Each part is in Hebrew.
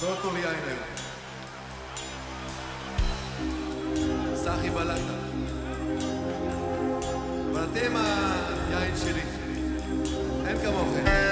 טוב יין היום. סחי בלטה. אבל אתם היין שלי. אין כמוכם.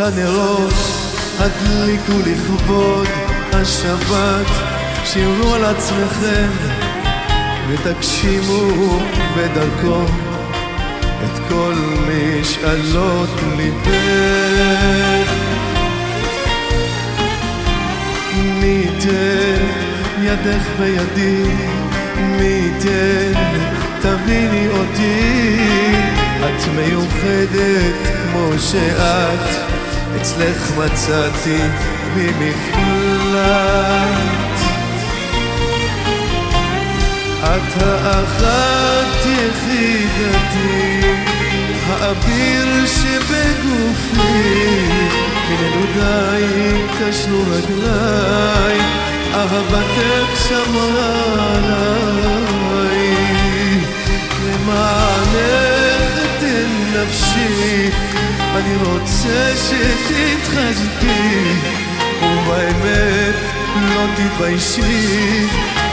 הנרות הדליקו לכבוד השבת, שמרו על עצמכם ותגשימו בדרכו את כל משאלות ליבך. מי ייתן ידך בידי, מי ייתן תביני אותי, את מיוחדת כמו שאת, אצלך מצאתי במפלט. את האחת יחידתי, האביר שבגופי, מנדודיי כשלו רגליי, אהבתך שמרה עליי. שתתחזקי, ובאמת לא תתביישי,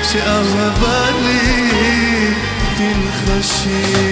שאהבה לי תלחשי.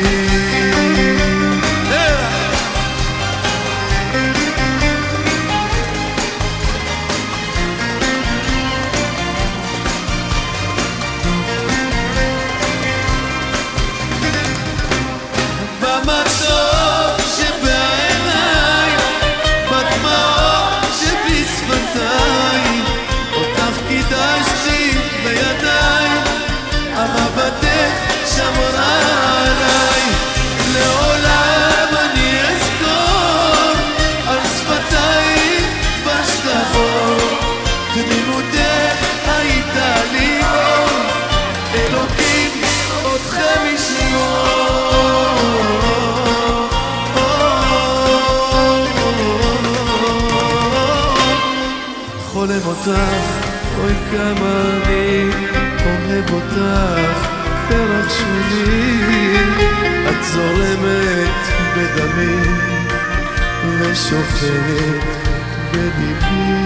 חולם אותך, אוי כמה אני אוהב אותך, פרח שולי, את זורמת בדמי ושוכנת בליבי.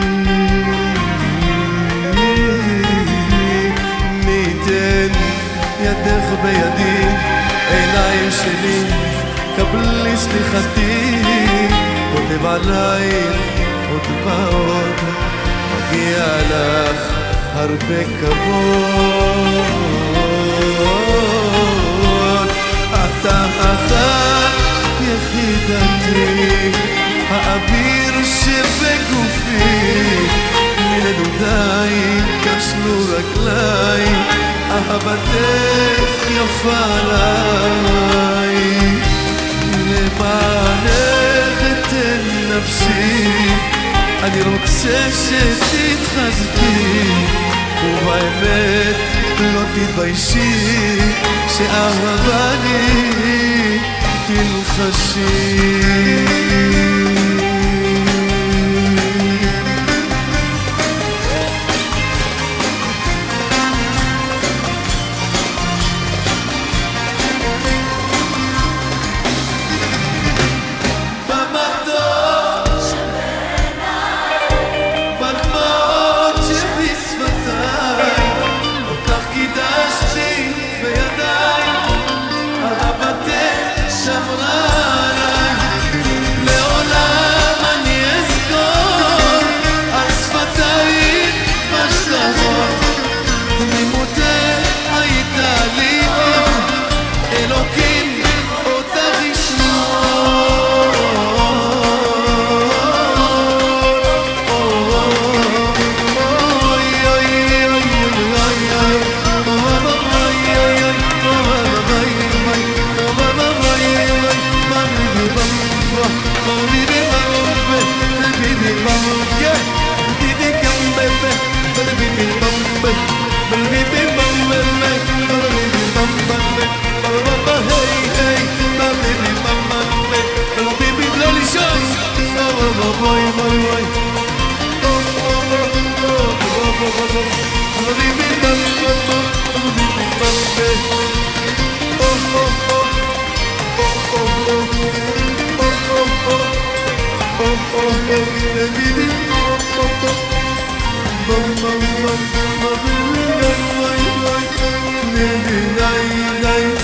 מי ייתן ידך בידי, עיניים שלי, קבלי סליחתי, כותב עלייך עוד ועוד, מגיע לך הרבה כבוד. את האחת יחידתי, האוויר שבגופי, מנדודיי כשלו רגליי, אהבתך יפה עליי. למענך אתן נפשי, אני רוצה שתתחזקי, ובאמת לא תתביישי, שאהבה לי תלחשי. Lay, lay, lay, lay, lay, lay, lay, lay, lay,